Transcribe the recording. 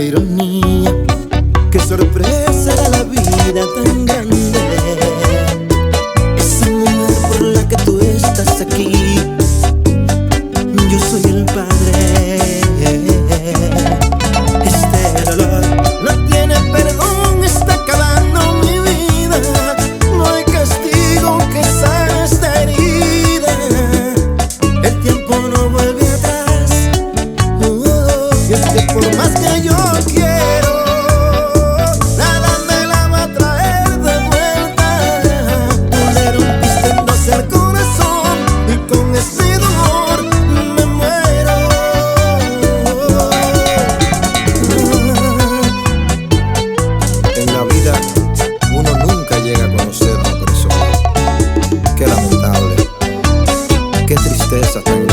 ironía, qué sorpresa. Más que yo quiero, nada me la va a traer de vuelta. Pero siéndose el corazón y con decidor me muero. En la vida uno nunca llega a conocer a una persona. Qué lamentable, qué tristeza tengo.